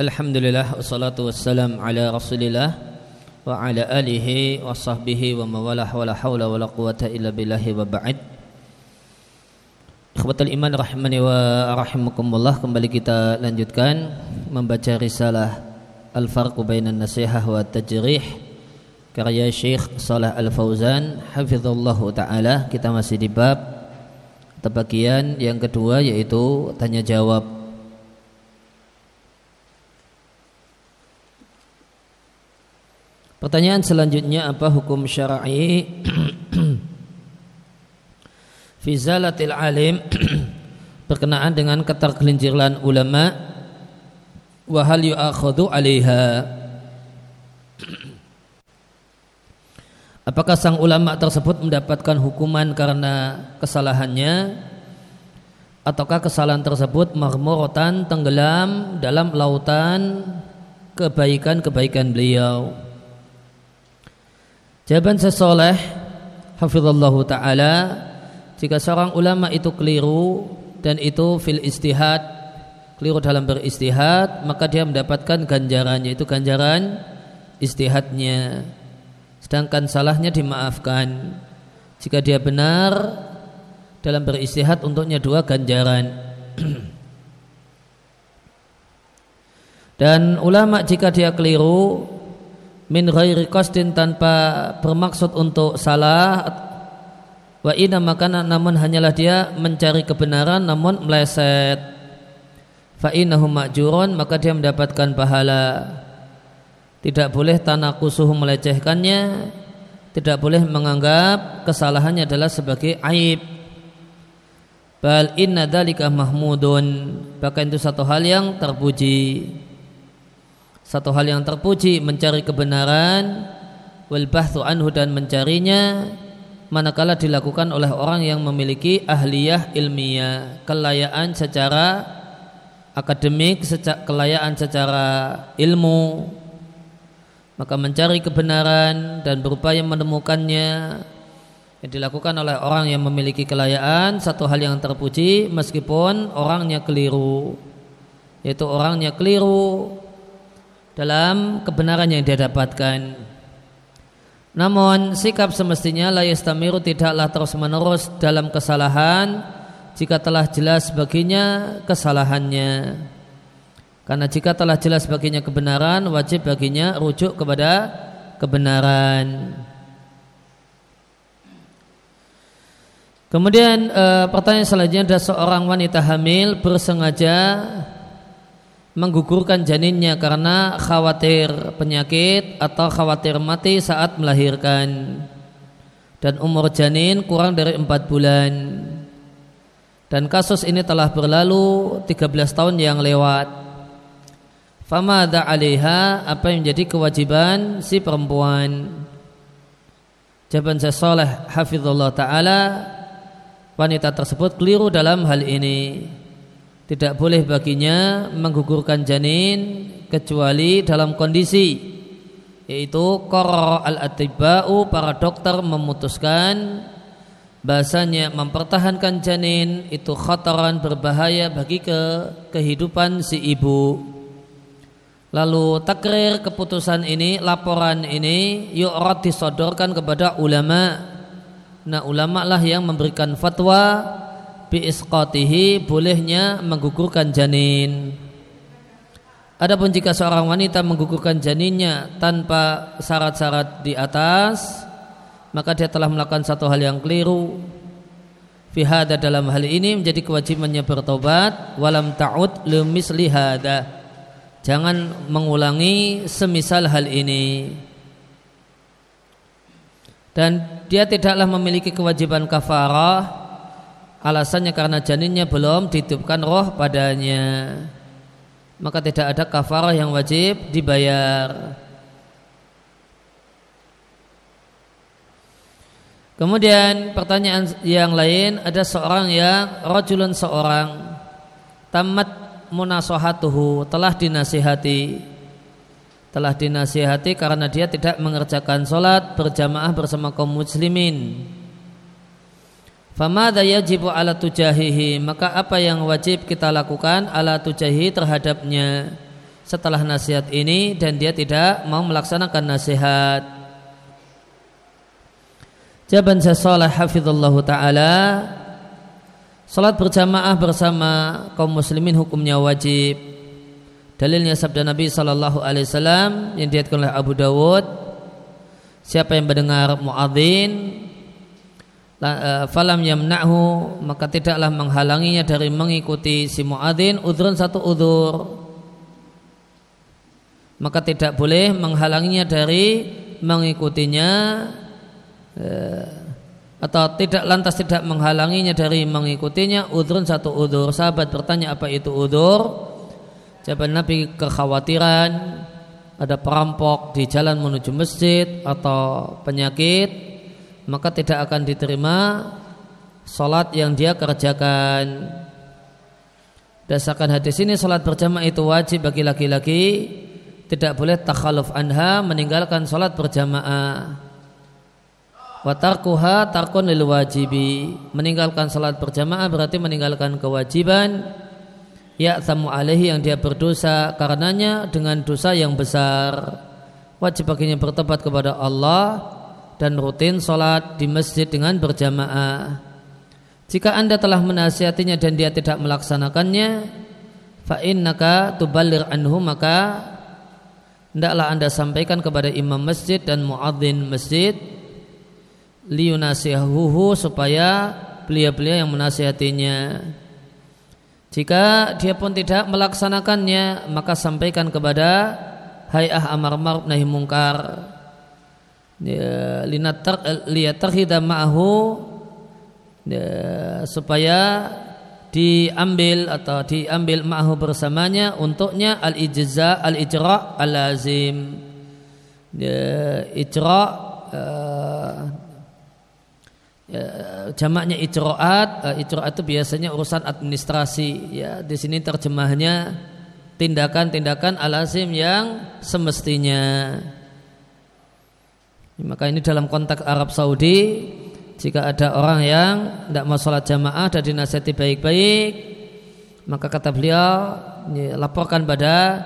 Alhamdulillah wassalatu wassalam ala Rasulillah wa ala alihi wa sahbihi wa mawalah wa la hawla wa la quwata illa billahi wa ba'd. Ikhwatul iman rahimani wa rahimakumullah kembali kita lanjutkan membaca risalah Al-Farqu bainan Nasihah wa Tajrih karya Syekh Saleh Al-Fauzan hafizallahu taala. Kita masih di bab atau bagian yang kedua yaitu tanya jawab Pertanyaan selanjutnya apa hukum syar'i? Fi zalatil alim berkenaan dengan ketergelinciran ulama wa hal yu'akhadhu 'alaiha? Apakah sang ulama tersebut mendapatkan hukuman karena kesalahannya? Ataukah kesalahan tersebut marmuratan tenggelam dalam lautan kebaikan-kebaikan beliau? Jawaban sesoleh Hafizallah Ta'ala Jika seorang ulama itu keliru Dan itu fil istihad Keliru dalam beristihad Maka dia mendapatkan ganjarannya. Itu ganjaran istihadnya. Sedangkan salahnya dimaafkan. Jika dia benar Dalam beristihad untuknya dua ganjaran. Dan ulama jika dia keliru min ghairi qasdin tanpa bermaksud untuk salah. Wa ina makana namun hanyalah dia mencari kebenaran namun meleset. Fa innahu ma'jurun maka dia mendapatkan pahala. Tidak boleh tanakusuh melecehkannya tidak boleh menganggap kesalahannya adalah sebagai aib. Bal inna dalika mahmudun bahkan itu satu hal yang terpuji satu hal yang terpuji mencari kebenaran wal bahthu anhu dan mencarinya manakala dilakukan oleh orang yang memiliki ahliyah ilmiah kelayaan secara akademik secara kelayaan secara ilmu. Maka mencari kebenaran dan berupaya menemukannya yang dilakukan oleh orang yang memiliki kelayaan satu hal yang terpuji meskipun orangnya keliru. Yaitu orangnya keliru dalam kebenaran yang dia dapatkan. Namun sikap semestinya la yastamiru tidaklah terus menerus dalam kesalahan jika telah jelas baginya kesalahannya. Karena jika telah jelas baginya kebenaran wajib baginya rujuk kepada kebenaran. Kemudian e, pertanyaan selanjutnya ada seorang wanita hamil bersengaja menggugurkan janinnya karena khawatir penyakit atau khawatir mati saat melahirkan. Dan umur janin kurang dari empat bulan. Dan kasus ini telah berlalu 13 tahun yang lewat. Famada alaiha apa yang menjadi kewajiban si perempuan? Jawaban saya soleh hafizullah ta'ala wanita tersebut keliru dalam hal ini tidak boleh baginya menggugurkan janin kecuali dalam kondisi yaitu qara al-atiba'u para dokter memutuskan bahasanya mempertahankan janin itu khataran berbahaya bagi ke kehidupan si ibu. Lalu takrir keputusan ini laporan ini yu'rad disodorkan kepada ulama. Nah ulama lah yang memberikan fatwa biisqatihi bolehnya menggugurkan janin. Adapun jika seorang wanita menggugurkan janinnya tanpa syarat-syarat di atas, maka dia telah melakukan satu hal yang keliru. Fihada dalam hal ini menjadi kewajibannya bertobat walam ta'ud lemis lihada. Jangan mengulangi semisal hal ini. Dan dia tidaklah memiliki kewajiban kafarah alasannya karena janinnya belum dititipkan roh padanya. Maka tidak ada kafarah yang wajib dibayar. Kemudian pertanyaan yang lain ada seorang yang rajulun seorang tamat munasohatuhu telah dinasihati. Telah dinasihati karena dia tidak mengerjakan sholat berjamaah bersama kaum muslimin Famada yajibu ala tujahihi. Maka apa yang wajib kita lakukan Ala tujahi terhadapnya. Setelah nasihat ini dan dia tidak mau melaksanakan nasihat. Jawaban saya salih hafizullah ta'ala. Salat berjamaah bersama kaum muslimin hukumnya wajib. Dalilnya sabda Nabi Sallallahu Alaihi Wasallam yang diatkan oleh Abu Dawud. Siapa yang mendengar muadzin falam yamna'hu maka tidaklah menghalanginya dari mengikuti si muadzin udrun satu udur maka tidak boleh menghalanginya dari mengikutinya Eh, atau tidak lantas tidak menghalanginya dari mengikutinya udrun satu udur sahabat bertanya apa itu udur jawaban Nabi kekhawatiran. Ada perampok di jalan menuju masjid atau penyakit maka tidak akan diterima salat yang dia kerjakan. Dasarkan hadis ini salat berjamaah itu wajib bagi laki-laki. Tidak boleh takhaluf anha meninggalkan salat berjamaah. Watarkuha tarkun lil wajibi. Meninggalkan salat berjamaah berarti meninggalkan kewajiban. Ya tamu alaihi yang dia berdosa karenanya dengan dosa yang besar. Wajib baginya bertobat kepada Allah dan rutin salat di masjid dengan berjamaah jika anda telah menasihatinya dan dia tidak melaksanakannya fa innaka tuballir anhu maka hendaklah anda sampaikan kepada imam masjid dan muadzin masjid liunasihuhu supaya beliau-beliau yang menasihatinya. Jika dia pun tidak melaksanakannya, maka sampaikan kepada hayah amar ma'ruf nahi mungkar. Ya, liyatarhida ma'ahu ya, supaya diambil atau diambil ma'ahu bersamanya untuknya al-ijza al-ijra al-lazim. Ijra uh, ya, jamaknya ijroat uh, ijroat itu biasanya urusan administrasi ya di sini terjemahnya tindakan-tindakan alazim yang semestinya maka ini dalam konteks Arab Saudi jika ada orang yang tidak mau sholat jamaah dan dinasihati baik-baik maka kata beliau laporkan pada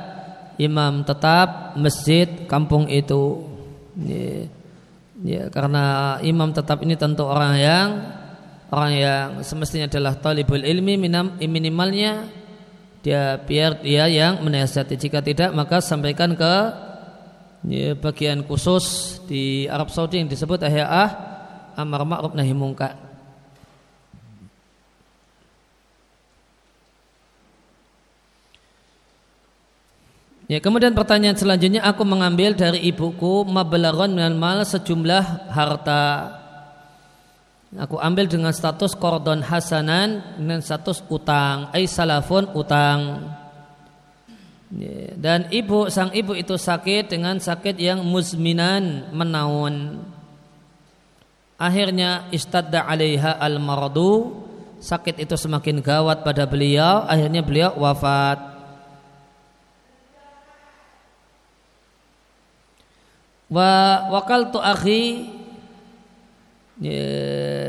imam tetap masjid kampung itu. Ya, ya karena imam tetap ini tentu orang yang orang yang semestinya adalah talibul ilmi minimalnya dia biar dia yang menasihati. Jika tidak maka sampaikan ke ya, bagian khusus di Arab Saudi yang disebut ahyaah amar ma'ruf nahi munkar Ya, kemudian pertanyaan selanjutnya aku mengambil dari ibuku mablaghon dengan mal sejumlah harta. Aku ambil dengan status kordon hasanan dengan status utang, ai salafun utang. Dan ibu sang ibu itu sakit dengan sakit yang muzminan menaun. Akhirnya istadda alaiha al maradu sakit itu semakin gawat pada beliau akhirnya beliau wafat. Wa wakal tu akhi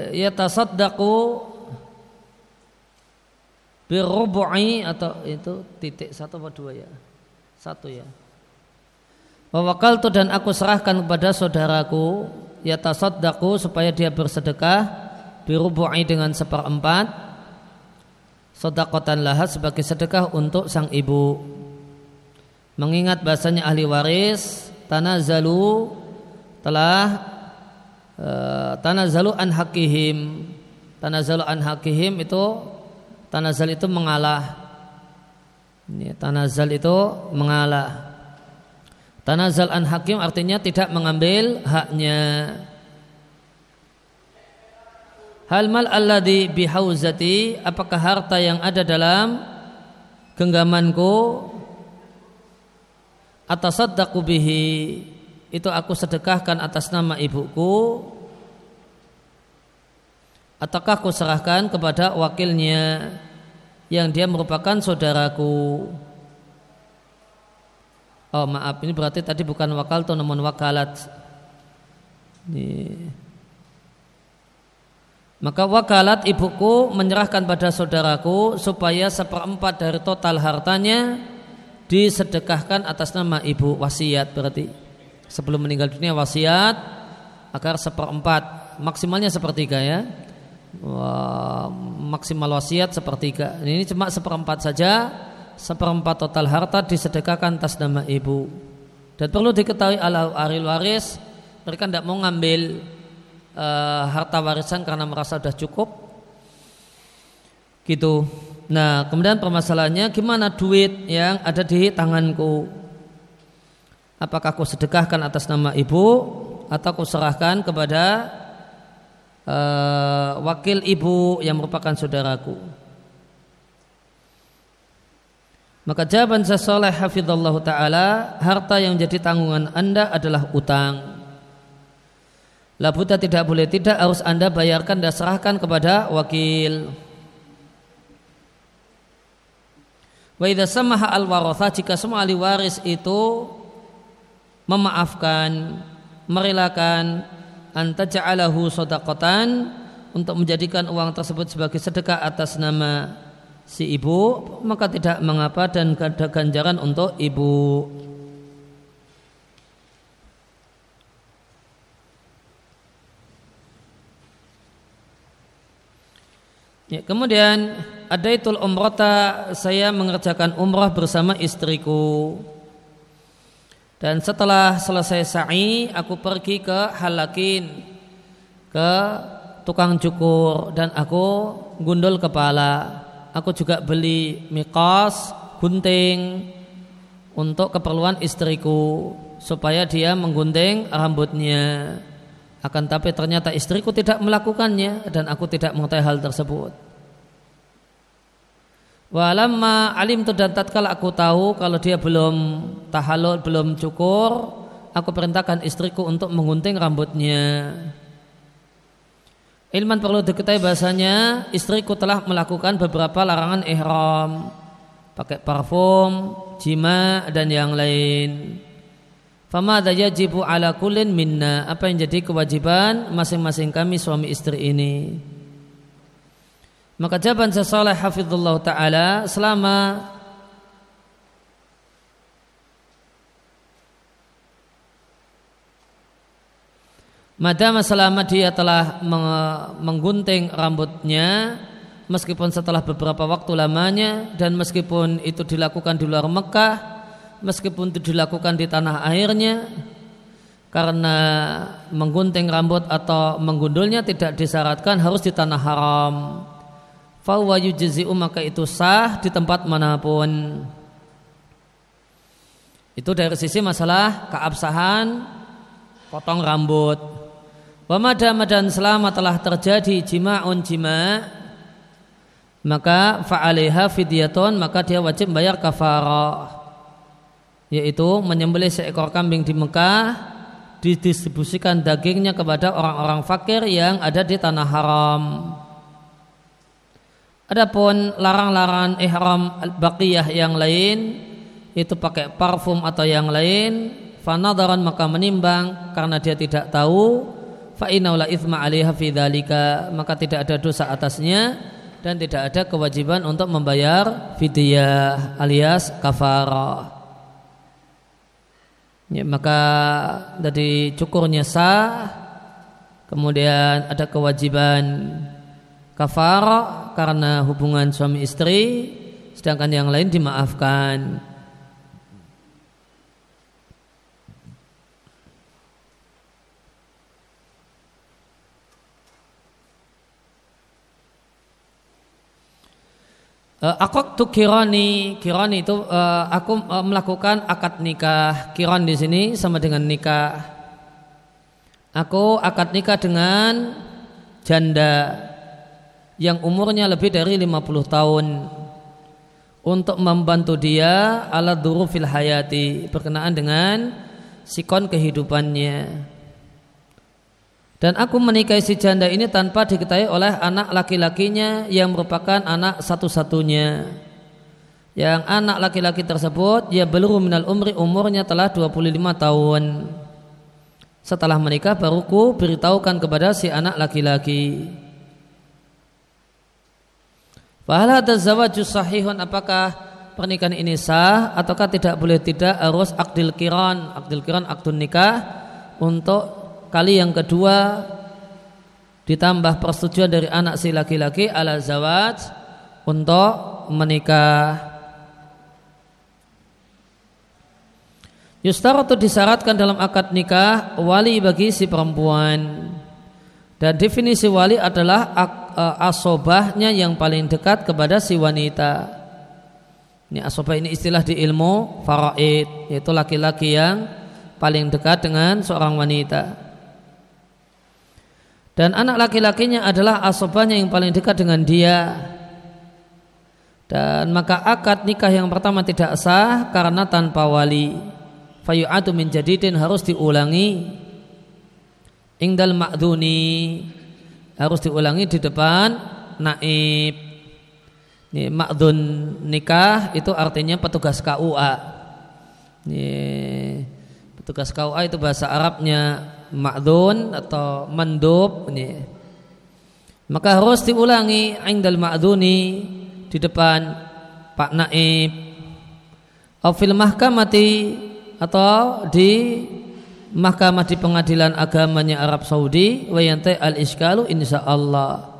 ya tasaddaqu birubu'i atau itu titik satu atau dua ya satu ya. Wa wakal tu dan aku serahkan kepada saudaraku ya tasaddaqu supaya dia bersedekah birubu'i dengan seperempat. Sodakotan lahat sebagai sedekah untuk sang ibu. Mengingat bahasanya ahli waris tanazalu telah uh, tanazalu an hakihim. Tanazalu an hakihim itu tanazal itu mengalah ini tanazal itu mengalah tanazal an hakim artinya tidak mengambil haknya. Hal mal alladhi bihauzati apakah harta yang ada dalam genggamanku? Atasaddaqu bihi itu aku sedekahkan atas nama ibuku. Ataukah aku serahkan kepada wakilnya yang dia merupakan saudaraku oh maaf ini berarti tadi bukan wakal atau namun wakalat ini. maka wakalat ibuku menyerahkan pada saudaraku supaya seperempat dari total hartanya disedekahkan atas nama ibu wasiat berarti sebelum meninggal dunia wasiat agar seperempat maksimalnya sepertiga ya maksimal wasiat sepertiga. Ini cuma seperempat saja. Seperempat total harta disedekahkan atas nama ibu. Dan perlu diketahui ala aril waris mereka tidak mau ngambil uh, harta warisan karena merasa sudah cukup. Gitu. Nah kemudian permasalahannya gimana duit yang ada di tanganku? Apakah aku sedekahkan atas nama ibu atau aku serahkan kepada uh, wakil ibu yang merupakan saudaraku. Maka jawaban sesoleh hafidhallahu ta'ala Harta yang jadi tanggungan anda adalah utang. Labuta tidak boleh tidak harus anda bayarkan dan serahkan kepada wakil. Wa idha samaha al waratha jika semua ahli waris itu memaafkan, merelakan antaja'alahu sodakotan untuk menjadikan uang tersebut sebagai sedekah atas nama si ibu maka tidak mengapa dan ada ganjaran untuk ibu Ya, kemudian ada itu umrota saya mengerjakan umrah bersama istriku. Dan setelah selesai sa'i aku pergi ke halakin ke tukang cukur dan aku gundul kepala aku juga beli mikas, gunting untuk keperluan istriku supaya dia menggunting rambutnya. Akan tapi ternyata istriku tidak melakukannya dan aku tidak mengetahui hal tersebut. Walamma alim tu dan tatkala aku tahu kalau dia belum tahalul, belum cukur, aku perintahkan istriku untuk menggunting rambutnya. Ilman perlu diketahui bahasanya istriku telah melakukan beberapa larangan ihram pakai parfum, jima dan yang lain. Fama yajibu ala kulin minna apa yang jadi kewajiban masing-masing kami suami istri ini. Maka jawaban sesoleh hafizullah ta'ala selama Madama selama dia telah menggunting rambutnya meskipun setelah beberapa waktu lamanya dan meskipun itu dilakukan di luar Mekah meskipun itu dilakukan di tanah airnya karena menggunting rambut atau menggundulnya tidak disyaratkan harus di tanah haram fahuwa yujzi'u maka itu sah di tempat mana pun. Itu dari sisi masalah keabsahan potong rambut. Wamada dan selama telah terjadi jima'un jima' maka fa'alaiha fidyatun maka dia wajib bayar kafarah. Yaitu menyembelih seekor kambing di Mekah didistribusikan dagingnya kepada orang-orang fakir yang ada di tanah haram. Adapun larang-larangan ihram baqiyah yang lain itu pakai parfum atau yang lain fanadaran maka menimbang karena dia tidak tahu fa la itsma 'alaiha fi dzalika maka tidak ada dosa atasnya dan tidak ada kewajiban untuk membayar fidyah alias kafarah. Ya, maka dari cukurnya sah kemudian ada kewajiban kafarah karena hubungan suami istri sedangkan yang lain dimaafkan. Uh, akad tu kirani, kirani itu uh, aku uh, melakukan akad nikah. Kiran di sini sama dengan nikah. Aku akad nikah dengan janda yang umurnya lebih dari 50 tahun untuk membantu dia ala fil hayati berkenaan dengan sikon kehidupannya. Dan aku menikahi si janda ini tanpa diketahui oleh anak laki-lakinya yang merupakan anak satu-satunya. Yang anak laki-laki tersebut ya belum minal umri umurnya telah 25 tahun. Setelah menikah baru ku beritahukan kepada si anak laki-laki. Fahala zawaju sahihun? Apakah pernikahan ini sah ataukah tidak boleh? Tidak harus akdil kiran. Akdil kiran akdun nikah. Untuk kali yang kedua ditambah persetujuan dari anak si laki-laki ala zawaj untuk menikah. Yustaratu disyaratkan dalam akad nikah wali bagi si perempuan. Dan definisi wali adalah e, asobahnya yang paling dekat kepada si wanita. Ini asobah ini istilah di ilmu faraid, yaitu laki-laki yang paling dekat dengan seorang wanita. Dan anak laki-lakinya adalah asobahnya yang paling dekat dengan dia. Dan maka akad nikah yang pertama tidak sah karena tanpa wali fayu'atu min jadidin harus diulangi ingdal ma'duni. Harus diulangi di depan. Naib. Ini ma'dun nikah itu artinya petugas KUA ini petugas KUA itu bahasa Arabnya ma'dun atau mandub. Ini. Maka harus diulangi ingdal ma'duni di depan Pak Naib. Afil mahkamati atau di mahkamah di pengadilan agamanya Arab Saudi wayante al iskalu insya Allah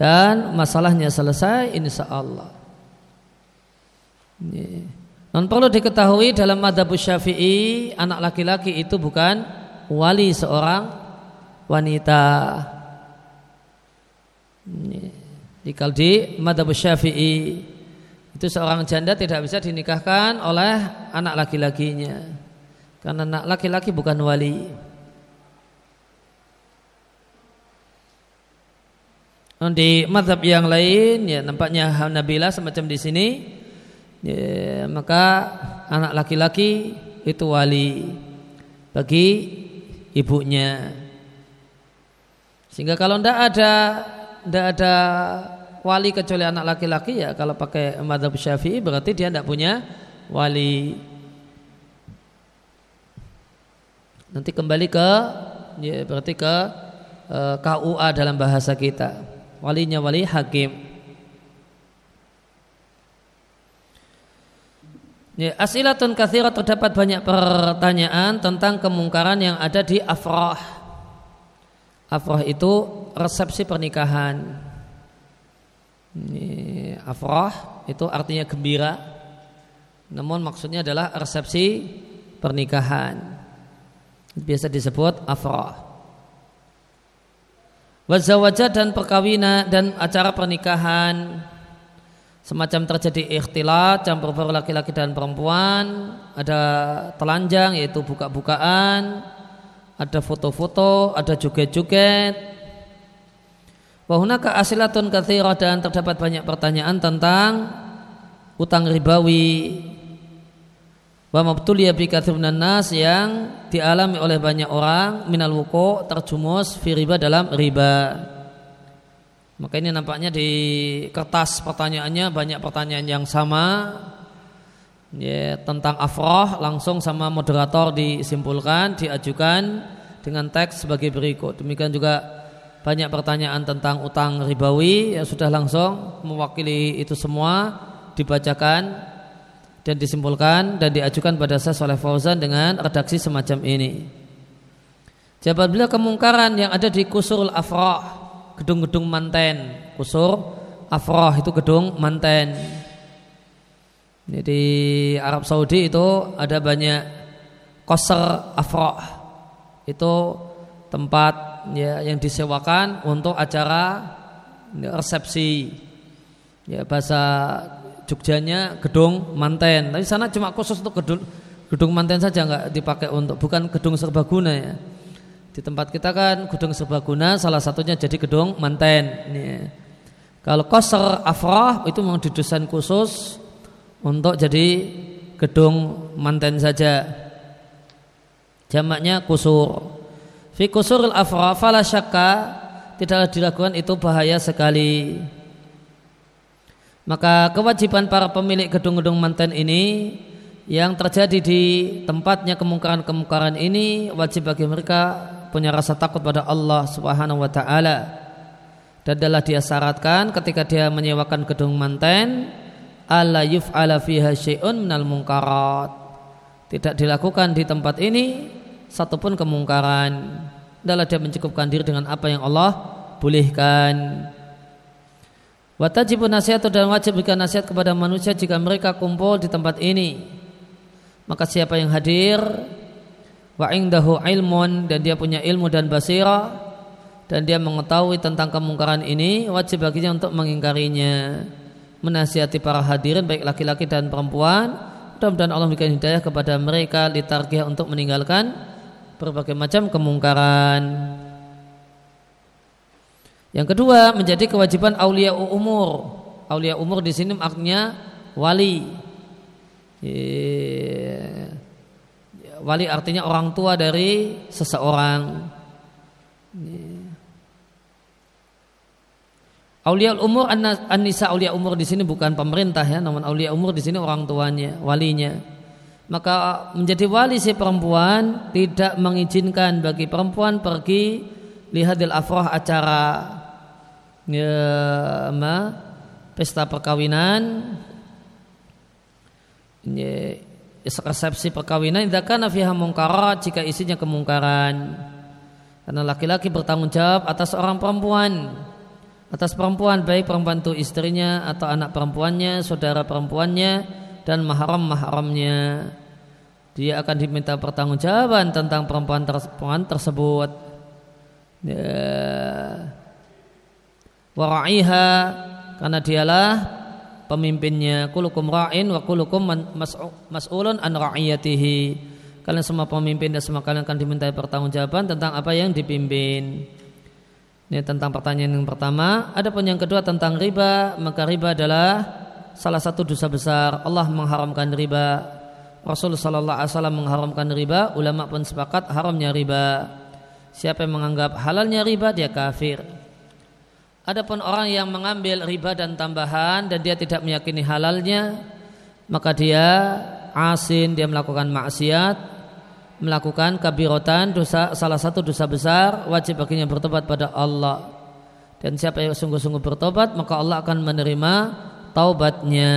dan masalahnya selesai insya Allah. Non perlu diketahui dalam madhab syafi'i anak laki-laki itu bukan wali seorang wanita. Di madhab syafi'i itu seorang janda tidak bisa dinikahkan oleh anak laki-lakinya karena anak laki-laki bukan wali. Di madhab yang lain ya nampaknya Hanabila semacam di sini ya, maka anak laki-laki itu wali bagi ibunya. Sehingga kalau tidak ada tidak ada wali kecuali anak laki-laki ya kalau pakai madhab syafi'i berarti dia tidak punya wali nanti kembali ke ya berarti ke e, KUA dalam bahasa kita walinya wali hakim Ya, asilatun kathira terdapat banyak pertanyaan tentang kemungkaran yang ada di afrah. Afrah itu resepsi pernikahan. Ini afrah itu artinya gembira. Namun maksudnya adalah resepsi pernikahan. Biasa disebut afrah. Wazawajah dan perkawinan dan acara pernikahan. Semacam terjadi ikhtilat campur baur laki-laki dan perempuan. Ada telanjang yaitu buka-bukaan. Ada foto-foto ada joget-joget. Wahunaka asilatun kathirah dan terdapat banyak pertanyaan tentang utang ribawi wa mabtuliya bi nas yang dialami oleh banyak orang minal wuku terjumus fi riba dalam riba. Maka ini nampaknya di kertas pertanyaannya banyak pertanyaan yang sama ya, tentang afroh langsung sama moderator disimpulkan diajukan dengan teks sebagai berikut. Demikian juga banyak pertanyaan tentang utang ribawi yang sudah langsung mewakili itu semua dibacakan dan disimpulkan dan diajukan pada saya oleh Fauzan dengan redaksi semacam ini. Jabat beliau kemungkaran yang ada di Kusurul Afrah, gedung-gedung manten. Kusur Afrah itu gedung manten. Jadi Arab Saudi itu ada banyak koser Afrah. Itu tempat ya yang disewakan untuk acara resepsi ya bahasa Jogjanya gedung manten. Tapi sana cuma khusus untuk gedung gedung manten saja nggak dipakai untuk bukan gedung serbaguna ya. Di tempat kita kan gedung serbaguna salah satunya jadi gedung manten. Ya. kalau koser afrah itu memang didesain khusus untuk jadi gedung manten saja. Jamaknya kusur. Fi kusuril afra fala syakka tidaklah dilakukan itu bahaya sekali. Maka kewajiban para pemilik gedung-gedung manten ini yang terjadi di tempatnya kemungkaran-kemungkaran ini wajib bagi mereka punya rasa takut pada Allah Subhanahu wa taala. Dan adalah dia syaratkan ketika dia menyewakan gedung manten alla yuf'ala fiha syai'un minal munkarat. Tidak dilakukan di tempat ini satupun kemungkaran. Adalah dia mencukupkan diri dengan apa yang Allah bolehkan. Watajibu nasihat dan wajib berikan nasihat kepada manusia jika mereka kumpul di tempat ini. Maka siapa yang hadir wa indahu ilmun dan dia punya ilmu dan basira dan dia mengetahui tentang kemungkaran ini wajib baginya untuk mengingkarinya. Menasihati para hadirin baik laki-laki dan perempuan. Mudah-mudahan Allah memberikan hidayah kepada mereka litarkiyah untuk meninggalkan berbagai macam kemungkaran yang kedua menjadi kewajiban aulia umur. Aulia umur di sini artinya wali. Wali artinya orang tua dari seseorang. Aulia umur an-nisa aulia umur di sini bukan pemerintah ya, namun aulia umur di sini orang tuanya, walinya. Maka menjadi wali si perempuan tidak mengizinkan bagi perempuan pergi lihadil afrah acara ya, ma, pesta perkawinan ya, resepsi perkawinan tidak kana fiha mungkarat jika isinya kemungkaran. Karena laki-laki bertanggung jawab atas orang perempuan atas perempuan baik perempuan itu istrinya atau anak perempuannya, saudara perempuannya dan mahram-mahramnya. Dia akan diminta pertanggungjawaban tentang perempuan, perempuan tersebut. Wara'iha karena dialah pemimpinnya. Kulukum ra'in wa kulukum mas'ulun an ra'iyatihi. Kalian semua pemimpin dan semua kalian akan diminta pertanggungjawaban tentang apa yang dipimpin. Ini tentang pertanyaan yang pertama. Adapun yang kedua tentang riba, maka riba adalah salah satu dosa besar. Allah mengharamkan riba. Rasulullah Wasallam mengharamkan riba. Ulama pun sepakat haramnya riba. Siapa yang menganggap halalnya riba dia kafir. Adapun orang yang mengambil riba dan tambahan dan dia tidak meyakini halalnya, maka dia asin, dia melakukan maksiat, melakukan kabirotan dosa salah satu dosa besar wajib baginya bertobat pada Allah. Dan siapa yang sungguh-sungguh bertobat maka Allah akan menerima taubatnya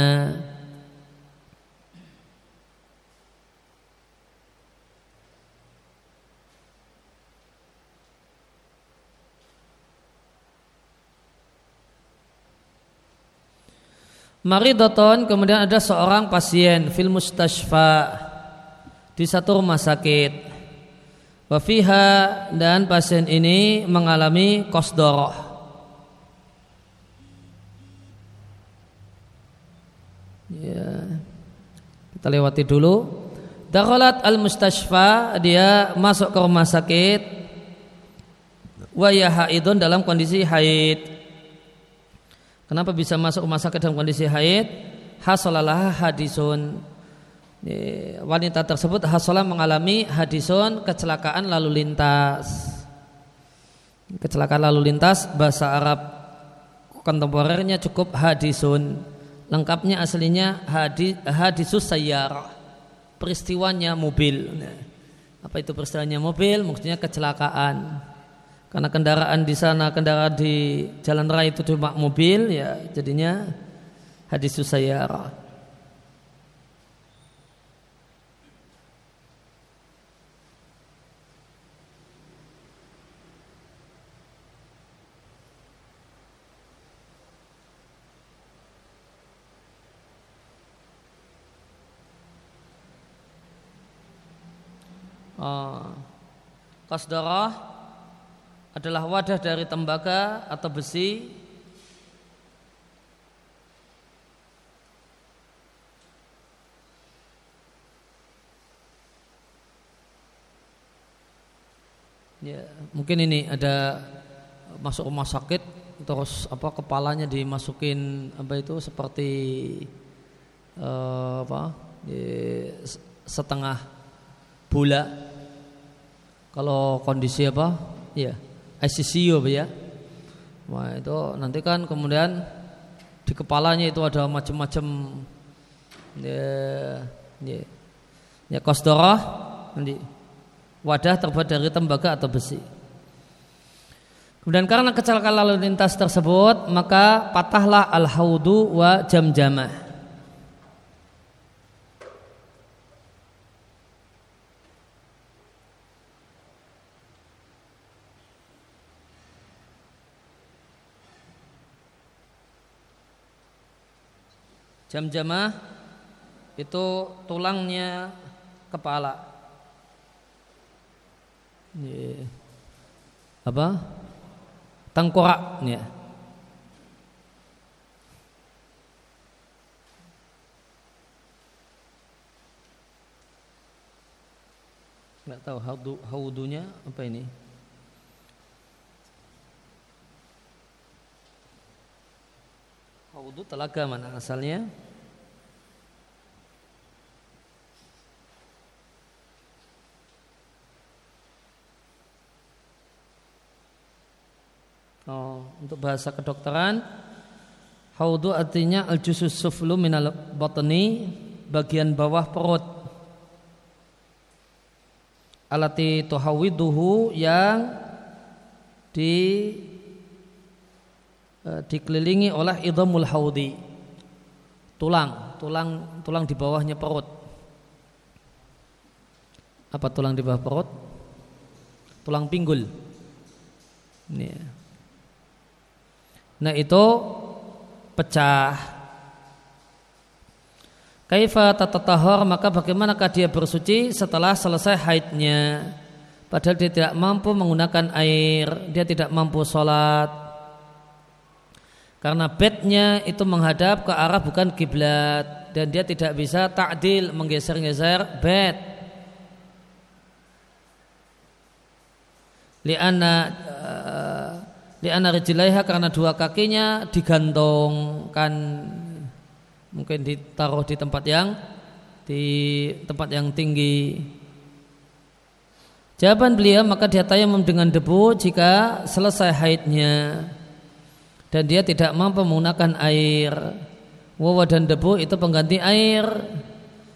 Maridoton kemudian ada seorang pasien fil mustashfa di satu rumah sakit. Wafiha dan pasien ini mengalami kosdoroh. Ya. Kita lewati dulu. Dakhalat al-mustashfa dia masuk ke rumah sakit wa haidun dalam kondisi haid. Kenapa bisa masuk rumah sakit dalam kondisi haid? Hasalalah hadisun. Wanita tersebut hasolah mengalami hadisun kecelakaan lalu lintas. Kecelakaan lalu lintas bahasa Arab kontemporernya cukup hadisun. Lengkapnya aslinya hadis hadisus sayyarah. Peristiwanya mobil. Apa itu peristiwanya mobil? Maksudnya kecelakaan karena kendaraan di sana kendaraan di jalan raya itu cuma mobil ya jadinya hadisus sayyarah Kasdarah adalah wadah dari tembaga atau besi. Ya, mungkin ini ada masuk rumah sakit terus apa kepalanya dimasukin apa itu seperti uh, apa ya, setengah bola kalau kondisi apa? Ya, ICU ya. Wah itu nanti kan kemudian di kepalanya itu ada macam-macam ya, ya, ya nanti wadah terbuat dari tembaga atau besi. Kemudian karena kecelakaan lalu lintas tersebut maka patahlah al-haudu wa jam-jamah. Jam-jamah itu tulangnya kepala. Yeah. Apa? Tengkorak ya. Nggak tahu haudu, haudunya apa ini? Haudu telaga mana asalnya? Oh, untuk bahasa kedokteran Haudu artinya al-jusus suflu minal batni bagian bawah perut alati tuhawiduhu yang di dikelilingi oleh idhamul haudi. Tulang tulang tulang di bawahnya perut. Apa tulang di bawah perut? Tulang pinggul. Ini. Nah itu pecah. Kaifa tatatahor maka bagaimanakah dia bersuci setelah selesai haidnya? Padahal dia tidak mampu menggunakan air Dia tidak mampu sholat Karena bednya itu menghadap ke arah bukan kiblat. Dan dia tidak bisa ta'dil menggeser-geser bed. Liana uh, Liana rijilaiha karena dua kakinya digantungkan mungkin ditaruh di tempat yang di tempat yang tinggi. Jawaban beliau maka dia tayamum dengan debu jika selesai haidnya dan dia tidak mampu menggunakan air. Wawa dan debu itu pengganti air.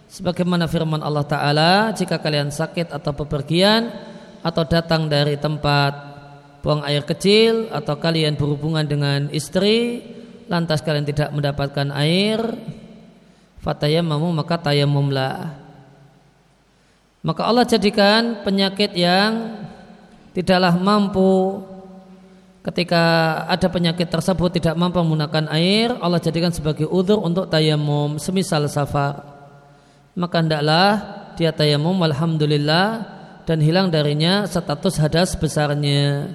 Sebagaimana firman Allah Ta'ala Jika kalian sakit atau bepergian Atau datang dari tempat Buang air kecil Atau kalian berhubungan dengan istri lantas kalian tidak mendapatkan air fatayamamu maka tayamumlah maka Allah jadikan penyakit yang tidaklah mampu ketika ada penyakit tersebut tidak mampu menggunakan air Allah jadikan sebagai udur untuk tayamum semisal safar maka hendaklah dia tayamum alhamdulillah dan hilang darinya status hadas besarnya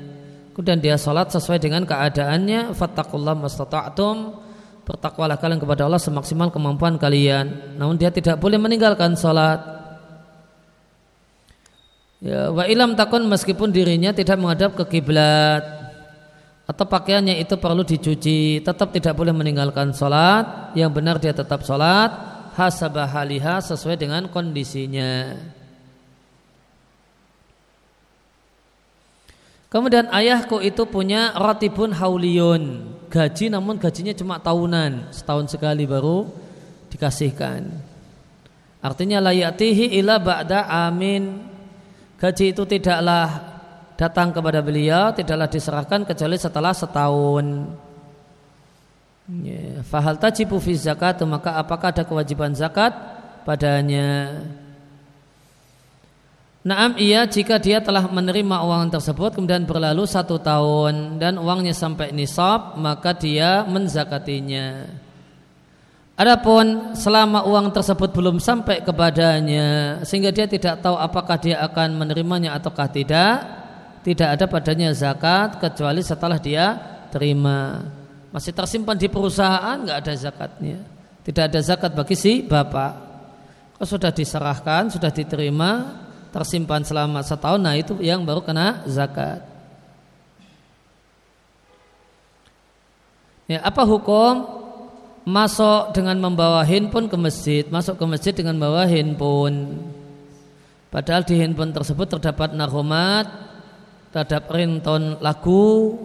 Kemudian dia sholat sesuai dengan keadaannya. Fattakullah mastata'tum. Bertakwalah kalian kepada Allah semaksimal kemampuan kalian. Namun dia tidak boleh meninggalkan sholat. Ya, wa ilam takun meskipun dirinya tidak menghadap ke kiblat atau pakaiannya itu perlu dicuci tetap tidak boleh meninggalkan sholat. Yang benar dia tetap sholat. Hasabah haliha sesuai dengan kondisinya. Kemudian ayahku itu punya ratibun hauliyun Gaji namun gajinya cuma tahunan. Setahun sekali baru dikasihkan. Artinya layatihi ila ba'da amin. Gaji itu tidaklah datang kepada beliau Tidaklah diserahkan kecuali setelah setahun ya, Fahal tajibu fi zakat Maka apakah ada kewajiban zakat padanya Naam iya jika dia telah menerima uang tersebut kemudian berlalu satu tahun dan uangnya sampai nisab maka dia menzakatinya. Adapun selama uang tersebut belum sampai kepadanya sehingga dia tidak tahu apakah dia akan menerimanya ataukah tidak, tidak ada padanya zakat kecuali setelah dia terima. Masih tersimpan di perusahaan nggak ada zakatnya. Tidak ada zakat bagi si bapak. Kalau sudah diserahkan, sudah diterima, tersimpan selama setahun nah itu yang baru kena zakat ya apa hukum masuk dengan membawa handphone ke masjid masuk ke masjid dengan membawa handphone padahal di handphone tersebut terdapat nahomat terhadap ringtone lagu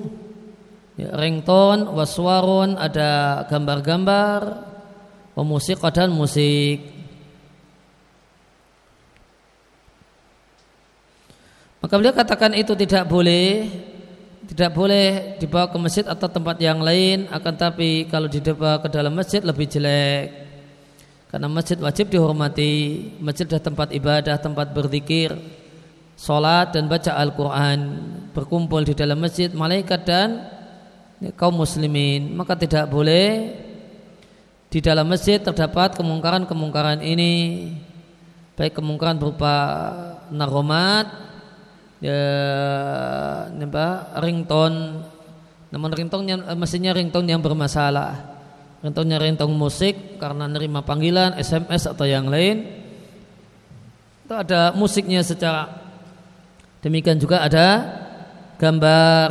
ya, ringtone waswarun ada gambar-gambar musik dan musik. Maka beliau katakan itu tidak boleh tidak boleh dibawa ke masjid atau tempat yang lain akan tapi kalau dibawa ke dalam masjid lebih jelek. Karena masjid wajib dihormati masjid adalah tempat ibadah tempat berzikir sholat dan baca Al-Quran berkumpul di dalam masjid malaikat dan kaum muslimin. Maka tidak boleh di dalam masjid terdapat kemungkaran-kemungkaran ini. Baik kemungkaran berupa naromat ya ringtone. Namun ringtone mestinya ringtone yang bermasalah. Ringtone ringtone musik karena nerima panggilan SMS atau yang lain. Itu ada musiknya secara demikian juga ada gambar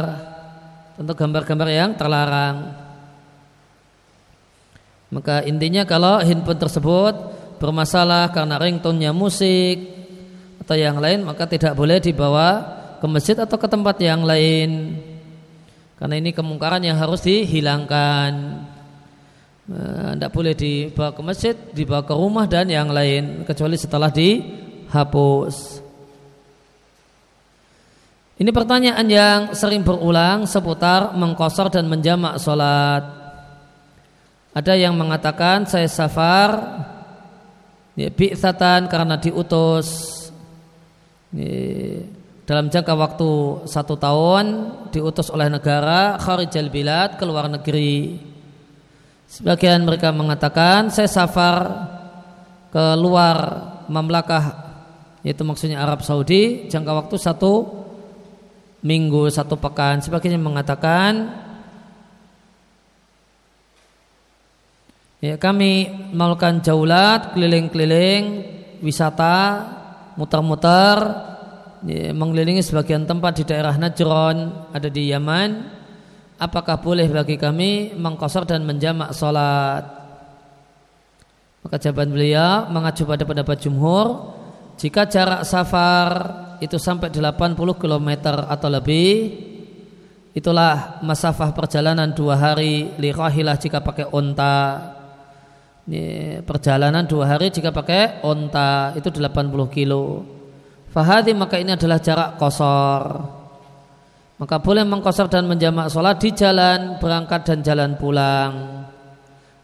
tentu gambar-gambar yang terlarang. Maka intinya kalau handphone tersebut bermasalah karena ringtone-nya musik atau yang lain maka tidak boleh dibawa ke masjid atau ke tempat yang lain. Karena ini kemungkaran yang harus dihilangkan. Tidak boleh dibawa ke masjid dibawa ke rumah dan yang lain kecuali setelah dihapus ini pertanyaan yang sering berulang seputar mengkosor dan menjamak sholat. Ada yang mengatakan saya safar ya, bi'satan karena diutus ya, dalam jangka waktu satu tahun diutus oleh negara kharijal bilad ke luar negeri. Sebagian mereka mengatakan saya safar ke luar mamlakah yaitu maksudnya Arab Saudi jangka waktu satu minggu satu pekan sebagian mengatakan Ya, kami melakukan jaulat, keliling-keliling, wisata, muter-muter, ya, mengelilingi sebagian tempat di daerah Najron, ada di Yaman. Apakah boleh bagi kami mengkosor dan menjamak sholat? Maka jawaban beliau mengacu pada pendapat jumhur, jika jarak safar itu sampai 80 km atau lebih, itulah masafah perjalanan dua hari lirahilah jika pakai onta ini perjalanan dua hari jika pakai onta itu 80 kilo. Fahadi maka ini adalah jarak kosor. Maka boleh mengkosor dan menjamak sholat di jalan berangkat dan jalan pulang.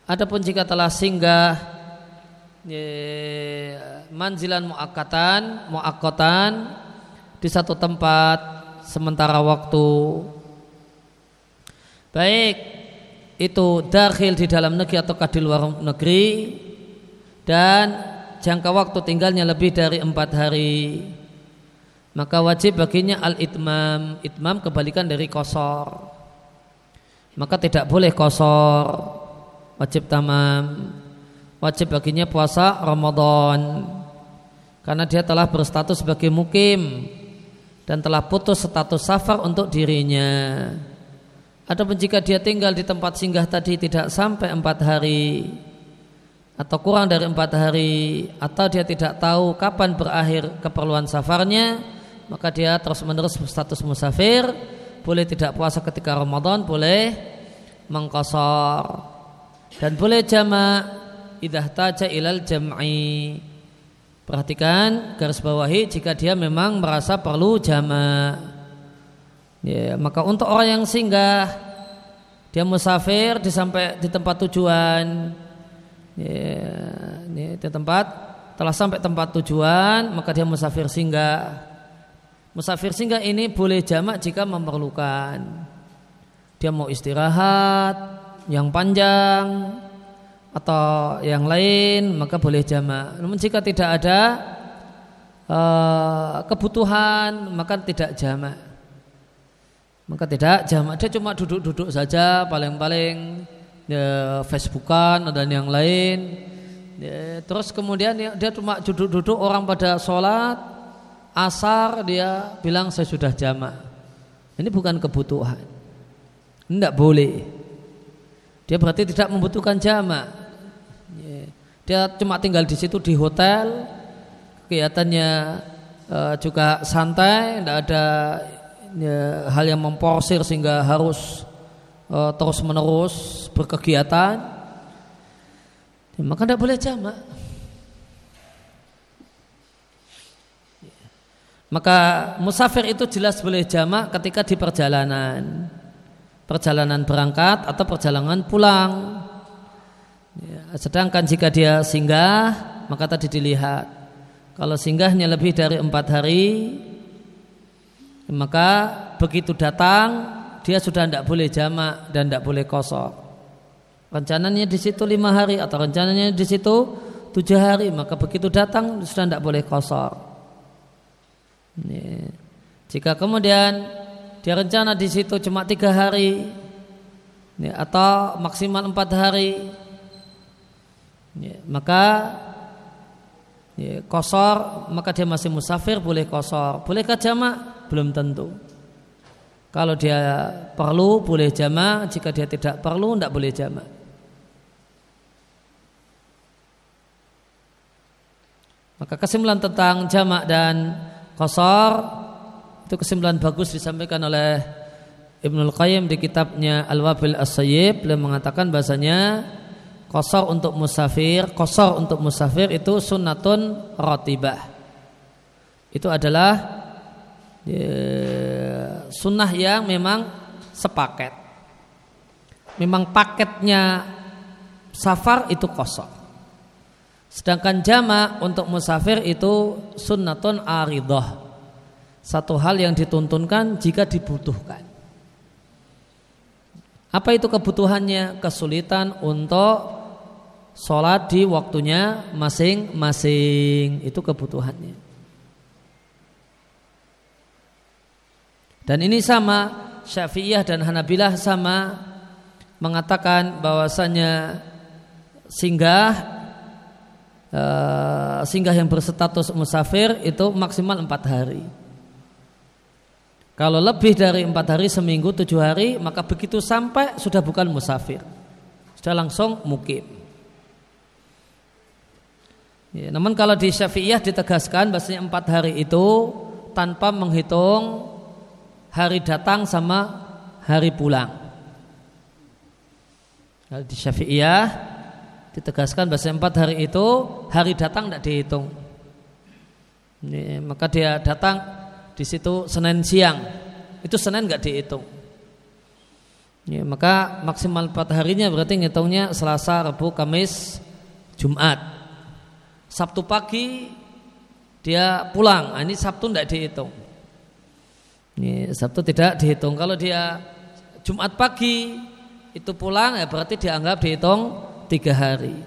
Adapun jika telah singgah manzilan muakatan muakotan di satu tempat sementara waktu. Baik, itu dakhil di dalam negeri ataukah di luar negeri? Dan jangka waktu tinggalnya lebih dari empat hari. Maka wajib baginya al itmam itmam kebalikan dari kosor. Maka tidak boleh kosor. Wajib tamam. Wajib baginya puasa Ramadan. Karena dia telah berstatus sebagai mukim dan telah putus status safar untuk dirinya. Adapun jika dia tinggal di tempat singgah tadi tidak sampai empat hari atau kurang dari empat hari atau dia tidak tahu kapan berakhir keperluan safarnya maka dia terus menerus status musafir. Boleh tidak puasa ketika Ramadan boleh mengkosor. Dan boleh jamak idah taja ilal jam'i perhatikan garis bawahi jika dia memang merasa perlu jamak Ya, maka untuk orang yang singgah dia musafir di sampai di tempat tujuan. Ya, ini di tempat telah sampai tempat tujuan maka dia musafir singgah. Musafir singgah ini boleh jamak jika memerlukan. Dia mau istirahat yang panjang atau yang lain maka boleh jamak namun jika tidak ada uh, kebutuhan maka tidak jamak maka tidak jamak dia cuma duduk-duduk saja paling-paling ya, Facebookan dan yang lain. Ya, terus kemudian ya, dia cuma duduk-duduk orang pada sholat asar dia bilang saya sudah jamak. Ini bukan kebutuhan. Tidak boleh. Dia berarti tidak membutuhkan jamak. Dia cuma tinggal di situ di hotel, kegiatannya uh, juga santai, tidak ada ya, hal yang memporsir sehingga harus uh, terus menerus berkegiatan. Ya, maka tidak boleh jamak. Maka musafir itu jelas boleh jamak ketika di perjalanan. Perjalanan berangkat atau perjalanan pulang sedangkan jika dia singgah maka tadi dilihat. Kalau singgahnya lebih dari empat hari maka begitu datang dia sudah tidak boleh jamak dan tidak boleh kosong. Rencananya di situ lima hari atau rencananya di situ tujuh hari maka begitu datang sudah tidak boleh kosor jika kemudian dia rencana di situ cuma tiga hari atau maksimal empat hari maka kosor maka dia masih musafir boleh kosor. Bolehkah jamak? Belum tentu. Kalau dia perlu boleh jamak. Jika dia tidak perlu tidak boleh jamak. Maka kesimpulan tentang jamak dan kosor itu kesimpulan bagus disampaikan oleh Ibnul Qayyim di kitabnya Al-Wabil As-Sayyib. Beliau mengatakan bahasanya kosor untuk musafir, kosor untuk musafir itu sunnatun rotibah. Itu adalah ya, sunnah yang memang sepaket. Memang paketnya safar itu kosor. Sedangkan jama untuk musafir itu sunnatun aridah. Satu hal yang dituntunkan jika dibutuhkan. Apa itu kebutuhannya? Kesulitan untuk sholat di waktunya masing-masing. Itu kebutuhannya. Dan ini sama Syafi'iyah dan Hanabilah sama mengatakan bahwasanya singgah uh, singgah yang berstatus musafir itu maksimal empat hari. Kalau lebih dari empat hari seminggu tujuh hari maka begitu sampai sudah bukan musafir, sudah langsung mukim. Ya, namun kalau di Syafi'iyah ditegaskan bahasanya empat hari itu tanpa menghitung hari datang sama hari pulang. Kalau di Syafi'iyah ditegaskan bahasa empat hari itu hari datang tidak dihitung. Ini, maka dia datang di situ Senin siang, itu Senin nggak dihitung. Ya, maka maksimal empat harinya berarti ngitungnya Selasa, Rabu, Kamis, Jumat. Sabtu pagi dia pulang, nah, ini Sabtu tidak dihitung. Ini Sabtu tidak dihitung. Kalau dia Jumat pagi itu pulang ya berarti dianggap dihitung tiga hari.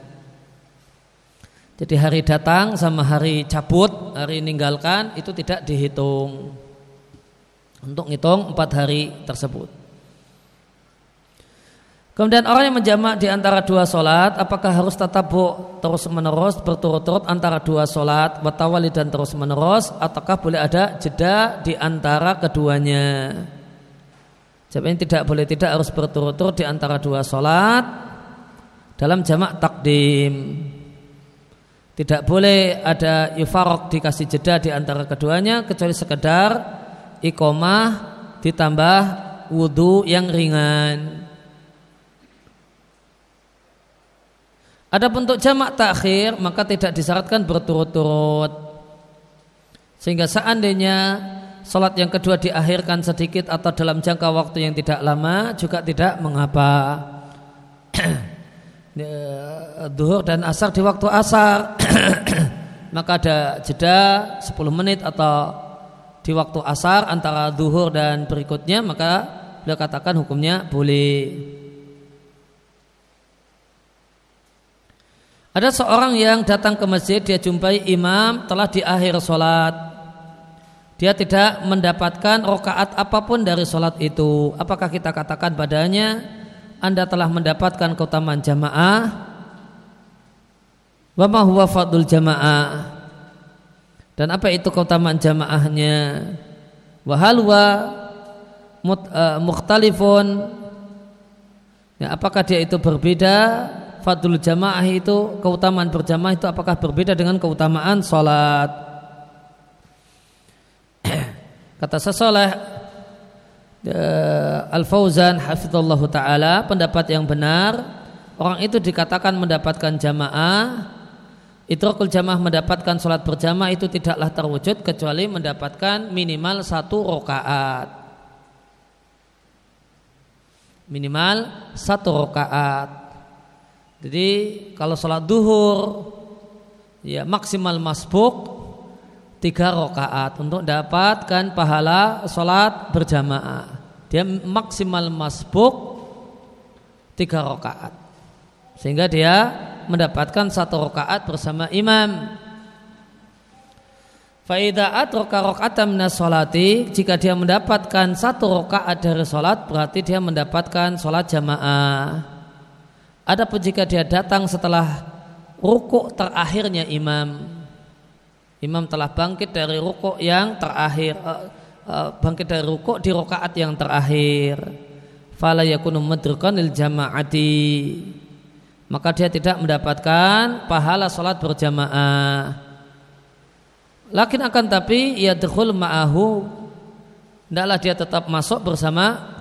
Jadi hari datang sama hari cabut, hari meninggalkan itu tidak dihitung. Untuk ngitung empat hari tersebut. Kemudian orang yang menjamak di antara dua solat, apakah harus tetap terus menerus berturut-turut antara dua solat, watawali dan terus menerus, ataukah boleh ada jeda di antara keduanya? Jawabnya tidak boleh tidak harus berturut-turut di antara dua solat, dalam jamak takdim tidak boleh ada yufarok dikasih jeda di antara keduanya kecuali sekedar ikomah ditambah wudhu yang ringan. Ada bentuk jamak takhir maka tidak disyaratkan berturut-turut. Sehingga seandainya sholat yang kedua diakhirkan sedikit atau dalam jangka waktu yang tidak lama juga tidak mengapa. duhur dan asar di waktu asar maka ada jeda 10 menit atau di waktu asar antara duhur dan berikutnya maka beliau katakan hukumnya boleh ada seorang yang datang ke masjid dia jumpai imam telah di akhir sholat. Dia tidak mendapatkan rokaat apa pun dari sholat itu. Apakah kita katakan padanya anda telah mendapatkan keutamaan jamaah? Wa ma huwa fadul jamaah. Dan apa itu keutamaan jamaahnya? Wa hal wa uh, mukhtalifun? Ya, apakah dia itu berbeda fadul jamaah itu keutamaan berjamaah itu apakah berbeda dengan keutamaan salat kata sesoleh Al-Fauzan hafizallahu taala pendapat yang benar orang itu dikatakan mendapatkan jamaah Idrakul jamaah mendapatkan sholat berjamaah itu tidaklah terwujud kecuali mendapatkan minimal satu rokaat. Minimal satu rokaat. Jadi kalau sholat duhur ya maksimal masbuk tiga rokaat untuk dapatkan pahala sholat berjamaah. Dia maksimal masbuk tiga rokaat. sehingga dia mendapatkan satu rakaat bersama imam. Faida atroka rokaatam solati jika dia mendapatkan satu rokaat dari solat berarti dia mendapatkan solat jamaah. Adapun jika dia datang setelah rukuk terakhirnya imam, imam telah bangkit dari rukuk yang terakhir, uh, uh, bangkit dari rukuk di rokaat yang terakhir. Fala yakunu madrukan jamaati maka dia tidak mendapatkan pahala solat berjamaah Lakin akan tapi ia dehul ma'ahu Tidaklah dia tetap masuk bersama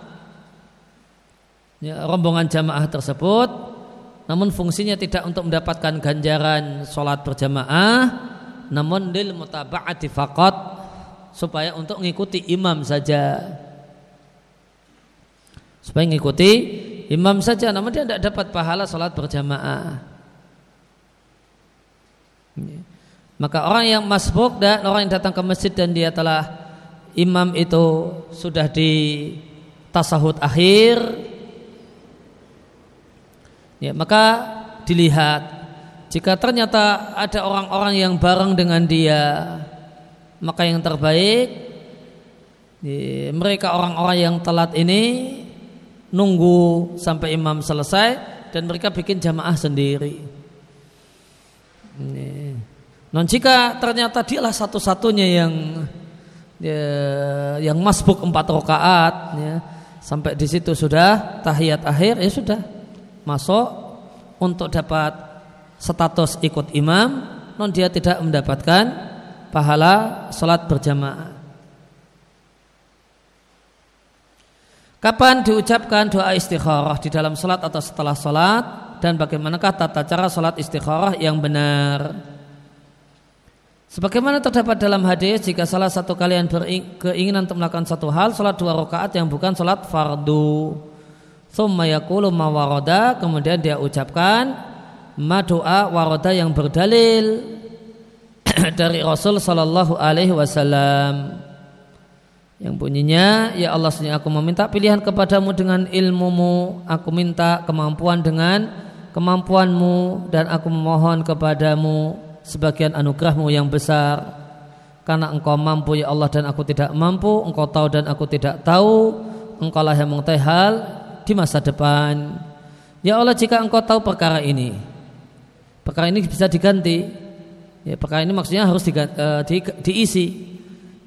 ya, rombongan jamaah tersebut namun fungsinya tidak untuk mendapatkan ganjaran sholat berjamaah namun lil mutaba'ati faqat supaya untuk mengikuti imam saja supaya mengikuti imam saja namun dia tidak dapat pahala sholat berjamaah. Maka orang yang masbuk dan orang yang datang ke masjid dan dia telah imam itu sudah di tasahud akhir ya maka dilihat jika ternyata ada orang-orang yang bareng dengan dia maka yang terbaik ya, mereka orang-orang yang telat ini nunggu sampai imam selesai dan mereka bikin jamaah sendiri. Ini. Non jika ternyata dialah satu-satunya yang ya, yang masbuk empat rakaat ya, sampai di situ sudah tahiyat akhir ya sudah masuk untuk dapat status ikut imam non dia tidak mendapatkan pahala sholat berjamaah. Kapan diucapkan doa istikharah di dalam sholat atau setelah sholat dan bagaimanakah tata cara sholat istikharah yang benar? Sebagaimana terdapat dalam hadis jika salah satu kalian berkeinginan untuk melakukan satu hal salat dua rakaat yang bukan salat fardu. Thumma yaqulu ma kemudian dia ucapkan ma doa warada yang berdalil dari Rasul sallallahu alaihi wasallam. Yang bunyinya ya Allah sesungguhnya aku meminta pilihan kepadamu dengan ilmumu. Aku minta kemampuan dengan kemampuanmu dan aku memohon kepadamu sebagian anugerahmu yang besar. Karena engkau mampu ya Allah dan aku tidak mampu. Engkau tahu dan aku tidak tahu. Engkau lah yang mengetahui hal di masa depan. Ya Allah jika engkau tahu perkara ini perkara ini bisa diganti. Ya perkara ini maksudnya harus diganti, uh, di, diisi.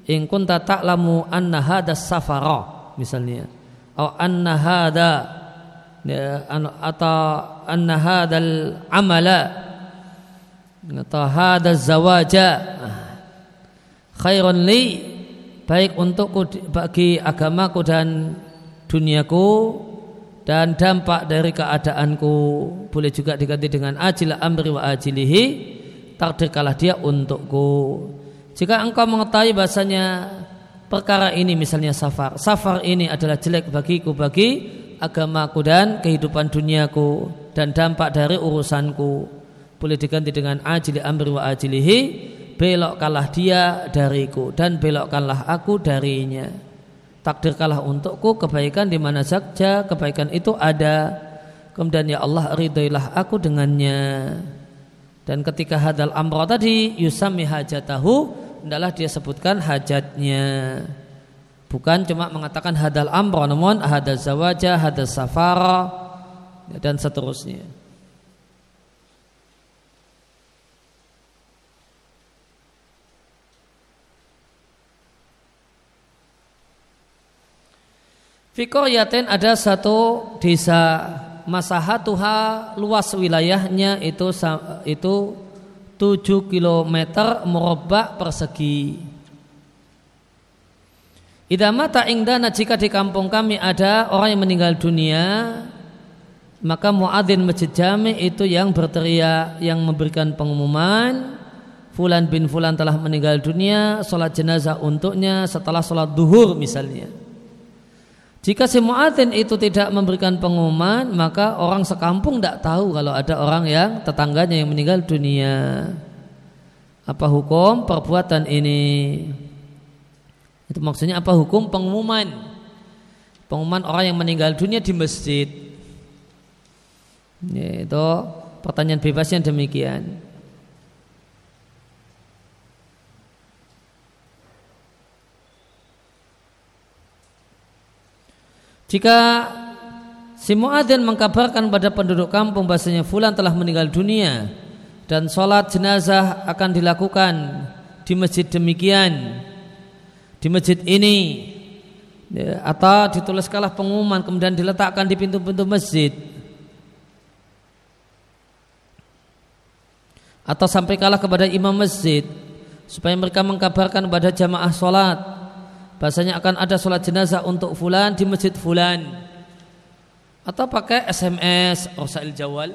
In kunta ta'lamu anna hada safara misalnya. Atau anna hada ya, atau anna hadal amala atau hada zawaja. Khairun li baik untukku bagi agamaku dan duniaku dan dampak dari keadaanku boleh juga diganti dengan ajil amri wa ajilihi takdirkalah dia untukku. Jika engkau mengetahui bahasanya perkara ini misalnya safar. Safar ini adalah jelek bagiku bagi agamaku dan kehidupan duniaku dan dampak dari urusanku. Boleh diganti dengan ajili amri wa ajilihi belokkanlah dia dariku dan belokkanlah aku darinya takdirkanlah untukku kebaikan di mana saja kebaikan itu ada. Kemudian ya Allah ridhoilah aku dengannya. Dan ketika hadal amro tadi yusami hajatahu adalah dia sebutkan hajatnya. Bukan cuma mengatakan hadal amro namun hadal zawaja hadal safara dan seterusnya Fikoryaten ada satu desa masahatuha luas wilayahnya itu itu 7 km merobbak persegi. Idamata ingdana jika di kampung kami ada orang yang meninggal dunia maka muadzin masjid jami itu yang berteriak yang memberikan pengumuman Fulan bin Fulan telah meninggal dunia Sholat jenazah untuknya setelah sholat duhur misalnya jika si muadzin itu tidak memberikan pengumuman, maka orang sekampung tidak tahu kalau ada orang yang tetangganya yang meninggal dunia. Apa hukum perbuatan ini? Itu maksudnya apa hukum pengumuman? Pengumuman orang yang meninggal dunia di masjid. Itu pertanyaan bebasnya demikian. Jika si muadzin mengkabarkan pada penduduk kampung bahasanya fulan telah meninggal dunia dan sholat jenazah akan dilakukan di masjid demikian di masjid ini ya, atau dituliskanlah pengumuman kemudian diletakkan di pintu-pintu masjid atau sampaikanlah kepada imam masjid supaya mereka mengkabarkan kepada jamaah sholat bahasanya akan ada sholat jenazah untuk fulan di masjid fulan. Atau pakai SMS Rosail Jawal.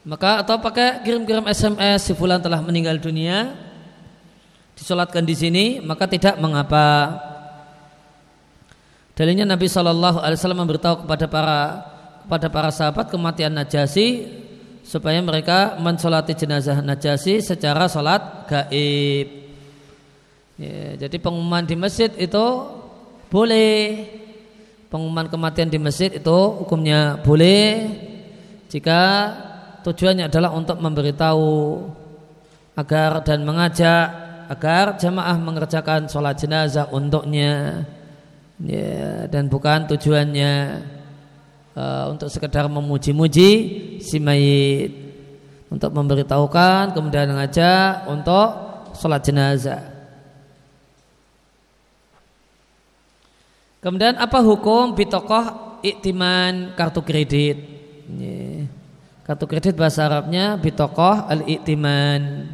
Maka atau pakai kirim-kirim SMS si fulan telah meninggal dunia disolatkan di sini maka tidak mengapa. Dalilnya Nabi Shallallahu Alaihi Wasallam memberitahu kepada para kepada para sahabat kematian Najasi supaya mereka mensolati jenazah Najasi secara sholat gaib Ya, jadi pengumuman di masjid itu boleh. Pengumuman kematian di masjid itu hukumnya boleh. Jika tujuannya adalah untuk memberitahu agar dan mengajak agar jamaah mengerjakan sholat jenazah untuknya. Ya, dan bukan tujuannya uh, untuk sekedar memuji-muji si mayit. Untuk memberitahukan kemudian mengajak untuk sholat jenazah Kemudian apa hukum bitokoh iktiman kartu kredit? Kartu kredit bahasa Arabnya bitokoh al-iktiman.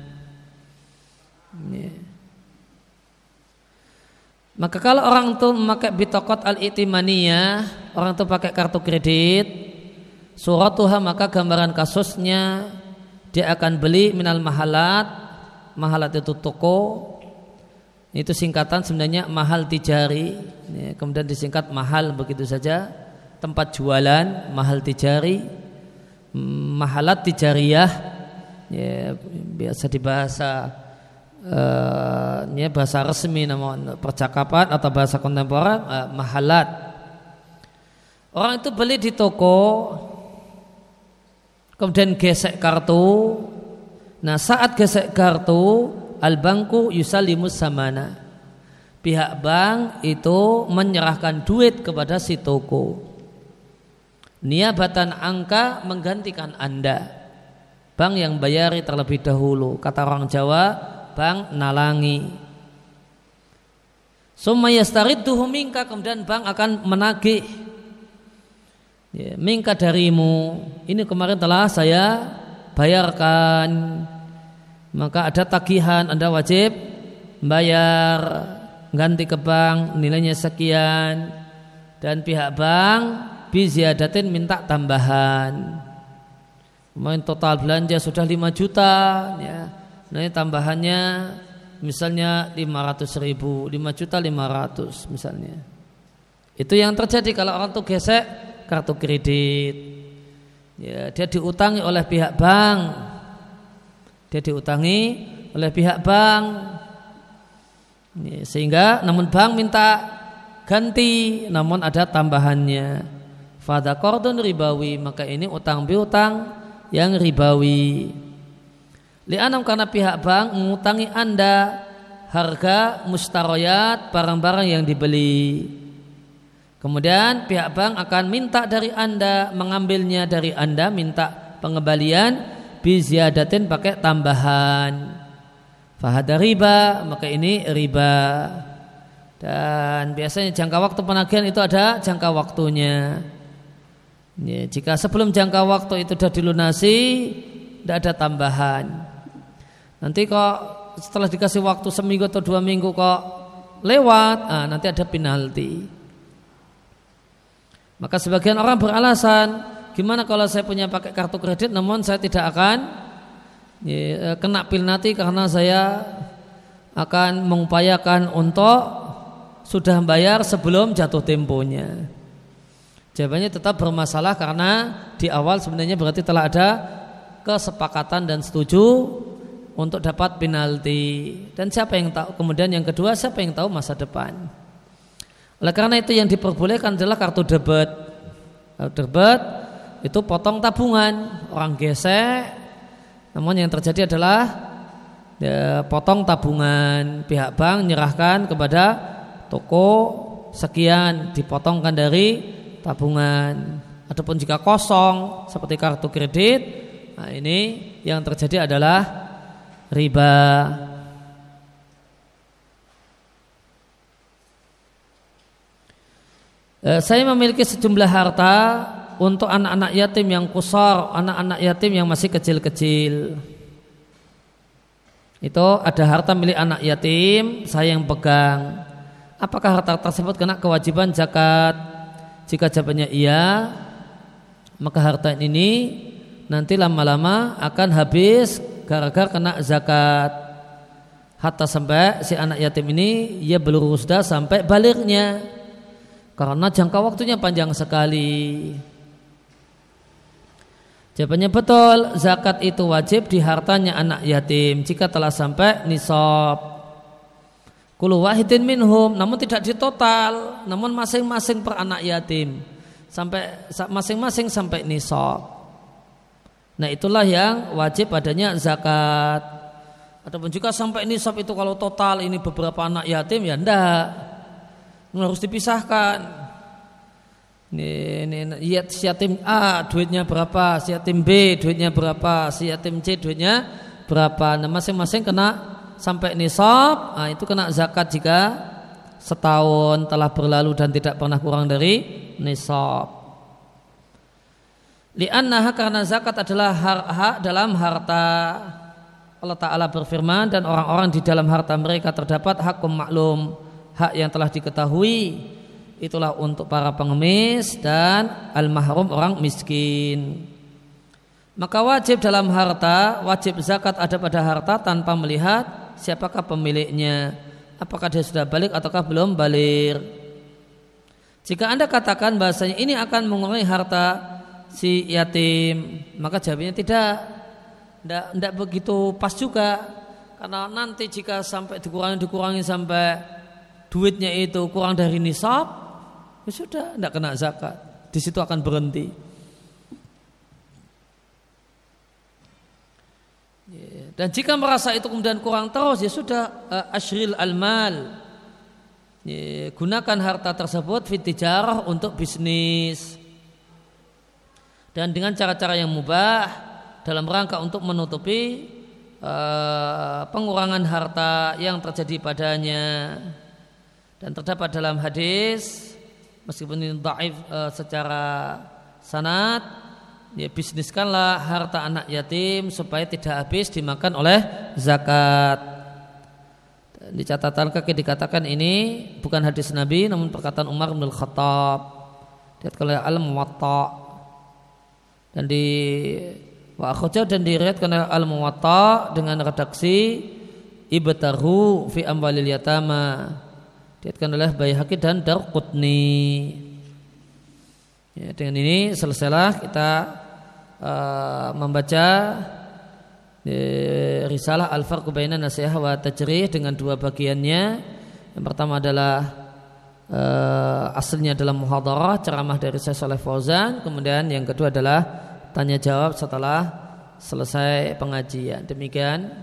Maka kalau orang itu memakai bitokot al-iktimaniyah, orang itu pakai kartu kredit, surat Tuhan maka gambaran kasusnya dia akan beli minal mahalat, mahalat itu toko, itu singkatan sebenarnya mahal tijari. Kemudian disingkat mahal begitu saja. Tempat jualan mahal tijari. Mahalat tijariyah. Ya, biasa dibahasa uh, ya, bahasa resmi namun percakapan atau bahasa kontemporer uh, mahalat. Orang itu beli di toko kemudian gesek kartu. Nah saat gesek kartu al bangku yusalimus samana. Pihak bank itu menyerahkan duit kepada si toko. Niabatan angka menggantikan Anda. Bank yang bayari terlebih dahulu. Kata orang Jawa, bank nalangi. Sumayastaridduhu minka kemudian bank akan menagih ya, mingka darimu. Ini kemarin telah saya bayarkan maka ada tagihan Anda wajib bayar ganti ke bank nilainya sekian. Dan pihak bank biziadatin minta tambahan. Main total belanja sudah 5 juta ya. Nah tambahannya misalnya 500 ribu 5 juta 500 misalnya. Itu yang terjadi kalau orang tuh gesek kartu kredit. Ya dia diutangi oleh pihak bank dia diutangi oleh pihak bank. Sehingga namun bank minta ganti namun ada tambahannya. Fada kordon ribawi maka ini utang piutang yang ribawi. Lianam karena pihak bank mengutangi anda harga mustaroyat barang-barang yang dibeli. Kemudian pihak bank akan minta dari anda mengambilnya dari anda minta pengembalian biziyadatin pakai tambahan. Fahada riba maka ini riba. Dan biasanya jangka waktu penagihan itu ada jangka waktunya. Ya, jika sebelum jangka waktu itu sudah dilunasi tidak ada tambahan. Nanti kok setelah dikasih waktu seminggu atau dua minggu kok lewat ah, nanti ada penalti. Maka sebagian orang beralasan Gimana kalau saya punya pakai kartu kredit namun saya tidak akan ya, kena penalti karena saya akan mengupayakan untuk sudah bayar sebelum jatuh temponya. Jawabannya tetap bermasalah karena di awal sebenarnya berarti telah ada kesepakatan dan setuju untuk dapat penalti. Dan siapa yang tahu? Kemudian yang kedua siapa yang tahu masa depan? Oleh karena itu yang diperbolehkan adalah kartu debit debat itu potong tabungan. Orang gesek. Namun yang terjadi adalah ya, potong tabungan. Pihak bank menyerahkan kepada toko sekian dipotongkan dari tabungan. Ataupun jika kosong seperti kartu kredit nah ini yang terjadi adalah riba. Eh, saya memiliki sejumlah harta untuk anak-anak yatim yang kusar, anak-anak yatim yang masih kecil-kecil. Itu ada harta milik anak yatim, saya yang pegang. Apakah harta tersebut kena kewajiban zakat? Jika jawabannya iya, maka harta ini nanti lama-lama akan habis gara-gara kena zakat. Hatta sampai si anak yatim ini ia belum sudah sampai baliknya karena jangka waktunya panjang sekali. Jawabannya betul, zakat itu wajib di hartanya anak yatim jika telah sampai nisab. Kulu wahidin minhum, namun tidak ditotal, namun masing-masing per anak yatim sampai masing-masing sampai nisab. Nah itulah yang wajib adanya zakat. Ataupun juga sampai nisab itu kalau total ini beberapa anak yatim ya ndak. Harus dipisahkan. Ini, ini, ini si yatim A duitnya berapa, si yatim B duitnya berapa, si yatim C duitnya berapa. Nah masing-masing kena sampai nisab, nah, itu kena zakat jika setahun telah berlalu dan tidak pernah kurang dari nisab. Liannaha karena zakat adalah hak dalam harta. Allah Ta'ala berfirman dan orang-orang di dalam harta mereka terdapat hakum maklum hak yang telah diketahui itulah untuk para pengemis dan al-mahrum orang miskin. Maka wajib dalam harta wajib zakat ada pada harta tanpa melihat siapakah pemiliknya. Apakah dia sudah balik ataukah belum balik. Jika anda katakan bahasanya ini akan mengurangi harta si yatim maka jawabnya tidak. Tidak, tidak begitu pas juga. Karena nanti jika sampai dikurangi dikurangi sampai duitnya itu kurang dari nisab ya sudah tidak kena zakat. Di situ akan berhenti. Ya, dan jika merasa itu kemudian kurang terus ya sudah uh, ashril almal. Ya, gunakan harta tersebut fitijarah untuk bisnis. Dan dengan cara-cara yang mubah dalam rangka untuk menutupi uh, pengurangan harta yang terjadi padanya. Dan terdapat dalam hadis meskipun ini daif uh, secara sanad ya bisniskanlah harta anak yatim supaya tidak habis dimakan oleh zakat. Di catatan kaki dikatakan ini bukan hadis Nabi namun perkataan Umar bin Khattab. Lihat kalau al-muwatta. Dan di wa dan diriwayatkan oleh al muwatta dengan redaksi ibtaru fi amwalil yatama diriwayatkan oleh Baihaqi dan Darqutni. Ya, dengan ini selesailah kita uh, membaca uh, risalah al-farqu bainan nasihah wa tajrih dengan dua bagiannya. Yang pertama adalah uh, aslinya dalam muhadarah ceramah dari Syekh Saleh Fauzan. Kemudian yang kedua adalah tanya jawab setelah selesai pengajian. Demikian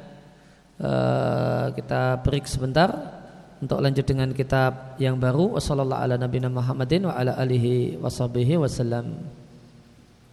uh, kita break sebentar untuk lanjut dengan kitab yang baru wasallallahu ala nabiyina Muhammadin wa ala alihi wasallam